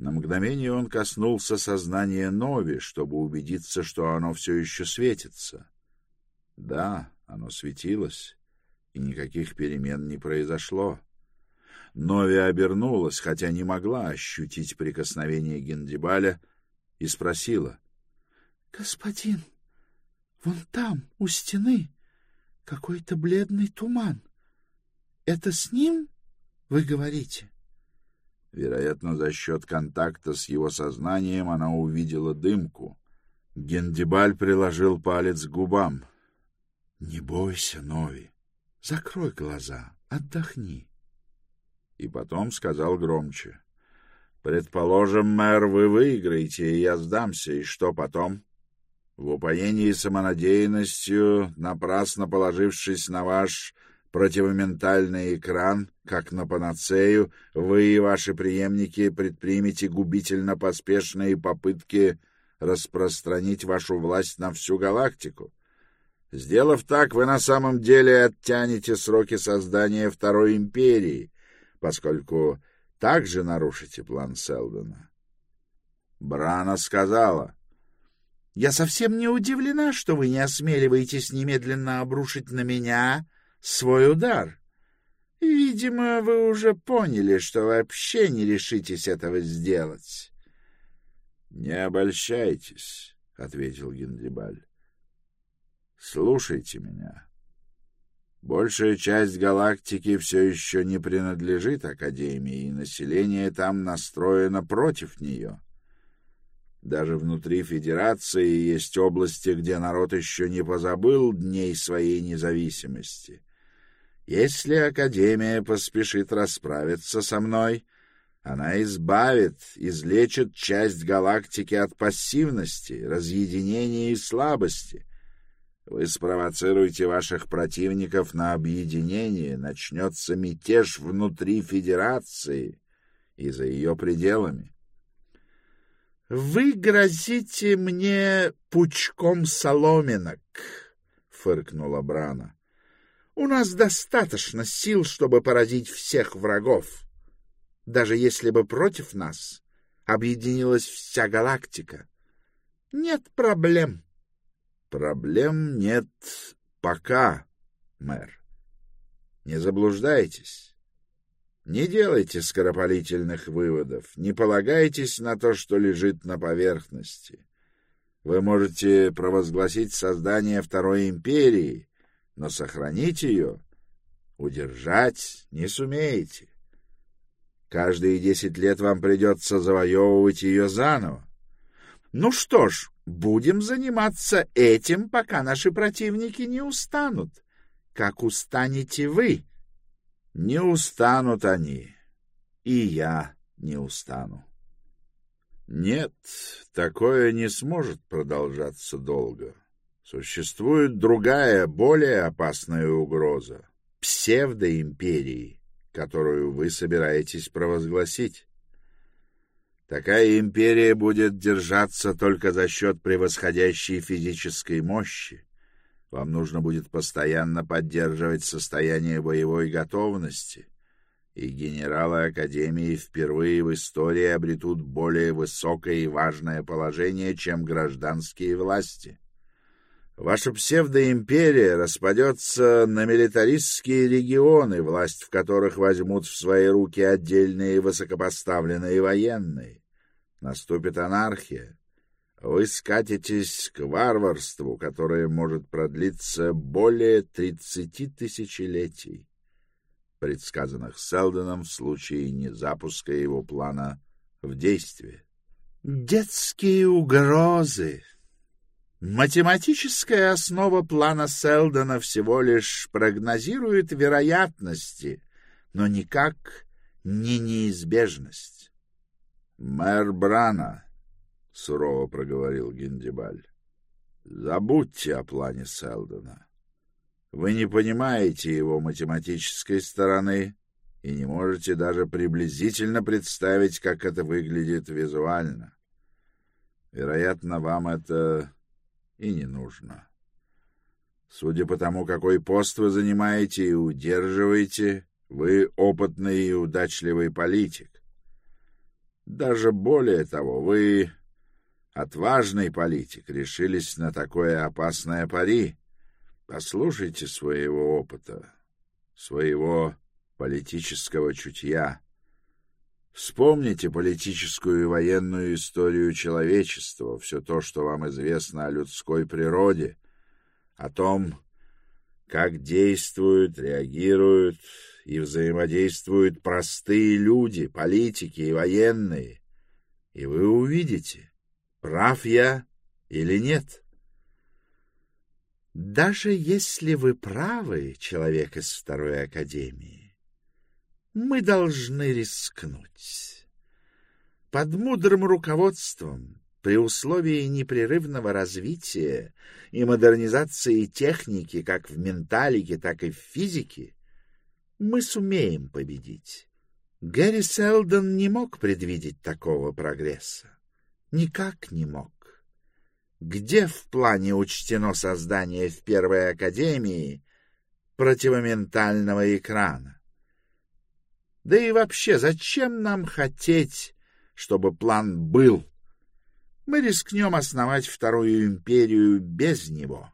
Speaker 1: На мгновение он коснулся сознания Нови, чтобы убедиться, что оно все еще светится. Да, оно светилось, и никаких перемен не произошло. Нови обернулась, хотя не могла ощутить прикосновение Гендибаля, и спросила.
Speaker 2: — Господин, вон там, у стены, какой-то бледный туман. Это с ним, вы говорите?
Speaker 1: Вероятно, за счет контакта с его сознанием она увидела дымку. Гендибаль приложил палец к губам. — Не бойся, Нови. Закрой глаза, отдохни. И потом сказал громче. — Предположим, мэр, вы выиграете, и я сдамся, и что потом? В упоении самонадеянностью, напрасно положившись на ваш противоментальный экран, как на панацею, вы и ваши преемники предпримете губительно поспешные попытки распространить вашу власть на всю галактику. Сделав так, вы на самом деле оттянете сроки создания Второй Империи, поскольку также нарушите план Селдона. Брана сказала, «Я совсем не удивлена, что вы не осмеливаетесь немедленно обрушить на меня свой удар. Видимо, вы уже поняли, что вообще не решитесь этого сделать. — Не обольщайтесь, — ответил Гендрибаль. — Слушайте меня. Большая часть галактики все еще не принадлежит Академии, и население там настроено против нее. Даже внутри Федерации есть области, где народ еще не позабыл дней своей независимости. Если Академия поспешит расправиться со мной, она избавит, излечит часть галактики от пассивности, разъединения и слабости. Вы спровоцируете ваших противников на объединение, начнется мятеж внутри Федерации и за ее пределами.
Speaker 2: «Вы грозите мне пучком соломинок», — фыркнула Брана. У нас достаточно сил, чтобы поразить всех врагов. Даже если бы против нас объединилась вся галактика. Нет проблем.
Speaker 1: Проблем нет пока, мэр. Не заблуждайтесь. Не делайте скоропалительных выводов, не полагайтесь на то, что лежит на поверхности. Вы можете провозгласить создание Второй Империи, но сохранить ее, удержать не сумеете. Каждые десять лет вам придется завоевывать ее заново.
Speaker 2: Ну что ж, будем заниматься этим, пока наши противники не устанут. Как устанете вы?
Speaker 1: Не устанут они, и я не устану. Нет, такое не сможет продолжаться долго. Существует другая, более опасная угроза — псевдоимперии, которую вы собираетесь провозгласить. Такая империя будет держаться только за счет превосходящей физической мощи. Вам нужно будет постоянно поддерживать состояние боевой готовности, и генералы Академии впервые в истории обретут более высокое и важное положение, чем гражданские власти. Ваша псевдоимперия распадется на милитаристские регионы, власть в которых возьмут в свои руки отдельные высокопоставленные военные. Наступит анархия. Вы скатитесь к варварству, которое может продлиться более тридцати тысячелетий, предсказанных Селдоном в случае незапуска его плана в действие.
Speaker 2: «Детские угрозы!» Математическая основа плана Селдона всего лишь прогнозирует вероятности, но никак не неизбежность.
Speaker 1: — Мэр Брана, — сурово проговорил Гиндибаль, — забудьте о плане Селдона. Вы не понимаете его математической стороны и не можете даже приблизительно представить, как это выглядит визуально. Вероятно, вам это и не нужно. Судя по тому, какой пост вы занимаете и удерживаете, вы опытный и удачливый политик. Даже более того, вы отважный политик, решились на такое опасное пари. Послушайте своего опыта, своего политического чутья. Вспомните политическую и военную историю человечества, все то, что вам известно о людской природе, о том, как действуют, реагируют и взаимодействуют простые люди, политики и военные. И вы увидите, прав я или нет.
Speaker 2: Даже если вы правы, человек из второй академии, мы должны рискнуть. Под мудрым руководством, при условии непрерывного развития и модернизации техники как в менталике, так и в физике, мы сумеем победить. Гэри Селдон не мог предвидеть такого прогресса. Никак не мог. Где в плане учтено создание в Первой Академии противоментального экрана? Да и вообще, зачем нам хотеть, чтобы план был? Мы рискнем основать Вторую Империю без него.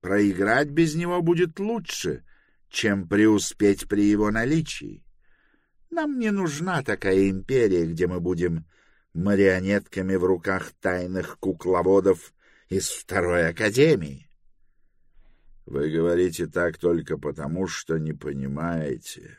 Speaker 2: Проиграть без него будет лучше, чем преуспеть при его наличии. Нам не нужна такая империя, где мы будем марионетками в руках тайных кукловодов из Второй Академии.
Speaker 1: Вы говорите так только потому, что не понимаете,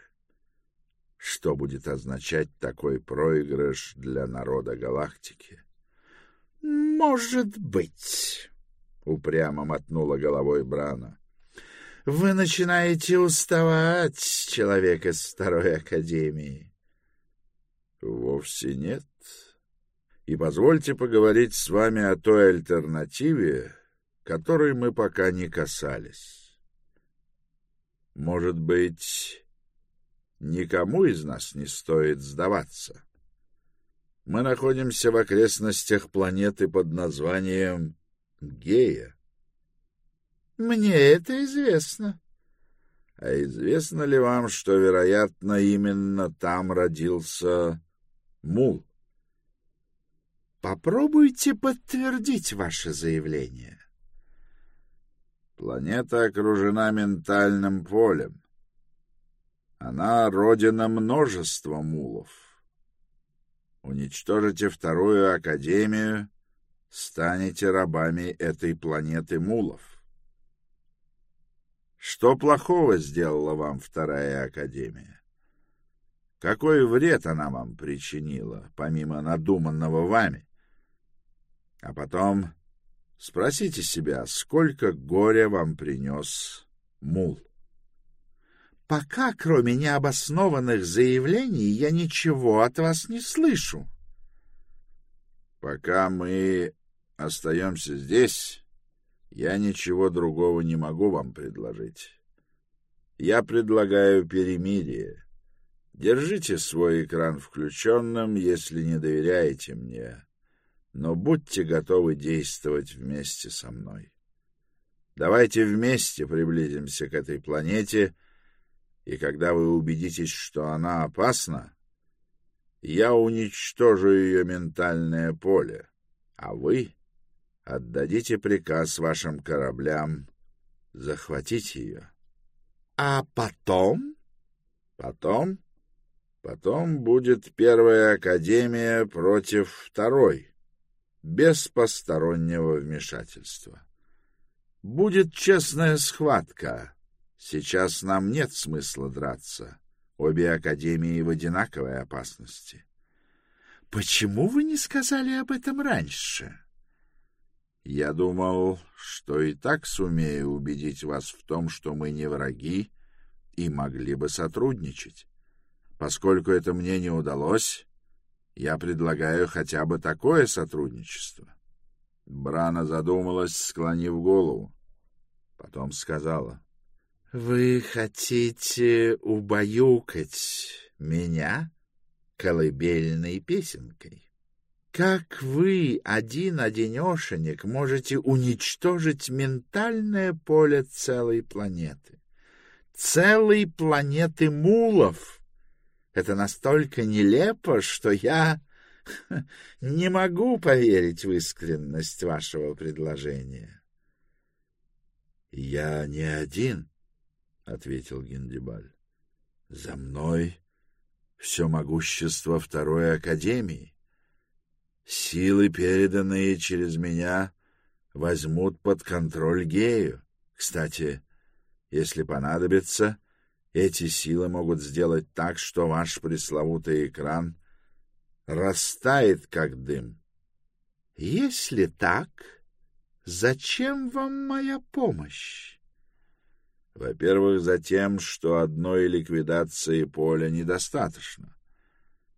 Speaker 1: что будет означать такой проигрыш для народа галактики.
Speaker 2: — Может быть, — упрямо мотнула головой Брана. — Вы начинаете уставать, человек из Второй Академии.
Speaker 1: — Вовсе нет. И позвольте поговорить с вами о той альтернативе, которой мы пока не касались. Может быть, никому из нас не стоит сдаваться. Мы находимся в окрестностях планеты под названием Гея.
Speaker 2: Мне это известно.
Speaker 1: А известно ли вам, что, вероятно, именно там родился Мул?
Speaker 2: Попробуйте подтвердить ваше заявление.
Speaker 1: Планета окружена ментальным полем. Она родина множества мулов. Уничтожите вторую академию, станете рабами этой планеты мулов. Что плохого сделала вам вторая академия? Какой вред она вам причинила, помимо надуманного вами? А потом спросите себя, сколько горя вам принес мул.
Speaker 2: Пока, кроме необоснованных заявлений, я ничего от вас не слышу.
Speaker 1: Пока мы остаемся здесь, я ничего другого не могу вам предложить. Я предлагаю перемирие. Держите свой экран включенным, если не доверяете мне но будьте готовы действовать вместе со мной. Давайте вместе приблизимся к этой планете, и когда вы убедитесь, что она опасна, я уничтожу ее ментальное поле, а вы отдадите приказ вашим кораблям захватить ее.
Speaker 2: А потом?
Speaker 1: Потом? Потом будет первая академия против второй без постороннего вмешательства. Будет честная схватка. Сейчас нам нет смысла драться. Обе академии в одинаковой опасности.
Speaker 2: Почему вы не сказали об этом раньше?
Speaker 1: Я думал, что и так сумею убедить вас в том, что мы не враги и могли бы сотрудничать. Поскольку это мне не удалось, я предлагаю хотя бы такое сотрудничество. Брана задумалась, склонив голову. Потом сказала.
Speaker 2: — Вы хотите убаюкать меня колыбельной песенкой? Как вы, один-одинешенек, можете уничтожить ментальное поле целой планеты? Целой планеты мулов! — это настолько нелепо, что я не могу поверить в искренность вашего предложения.
Speaker 1: — Я не один, — ответил Гендибаль. — За мной все могущество Второй Академии. Силы, переданные через меня, возьмут под контроль Гею. Кстати, если понадобится, Эти силы могут сделать так, что ваш пресловутый экран растает, как дым.
Speaker 2: Если так, зачем вам моя помощь?
Speaker 1: Во-первых, за тем, что одной ликвидации поля недостаточно.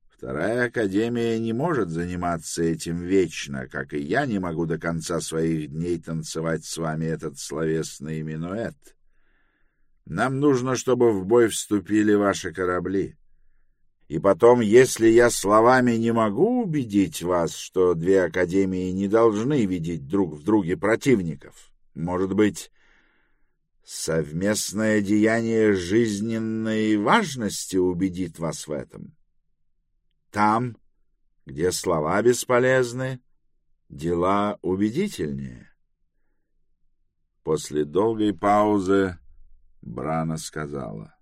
Speaker 1: Вторая академия не может заниматься этим вечно, как и я не могу до конца своих дней танцевать с вами этот словесный минуэт. Нам нужно, чтобы в бой вступили ваши корабли. И потом, если я словами не могу убедить вас, что две академии не должны видеть друг в друге противников, может быть, совместное деяние жизненной важности убедит вас в этом? — там, где слова бесполезны, дела убедительнее. После долгой паузы Брана сказала.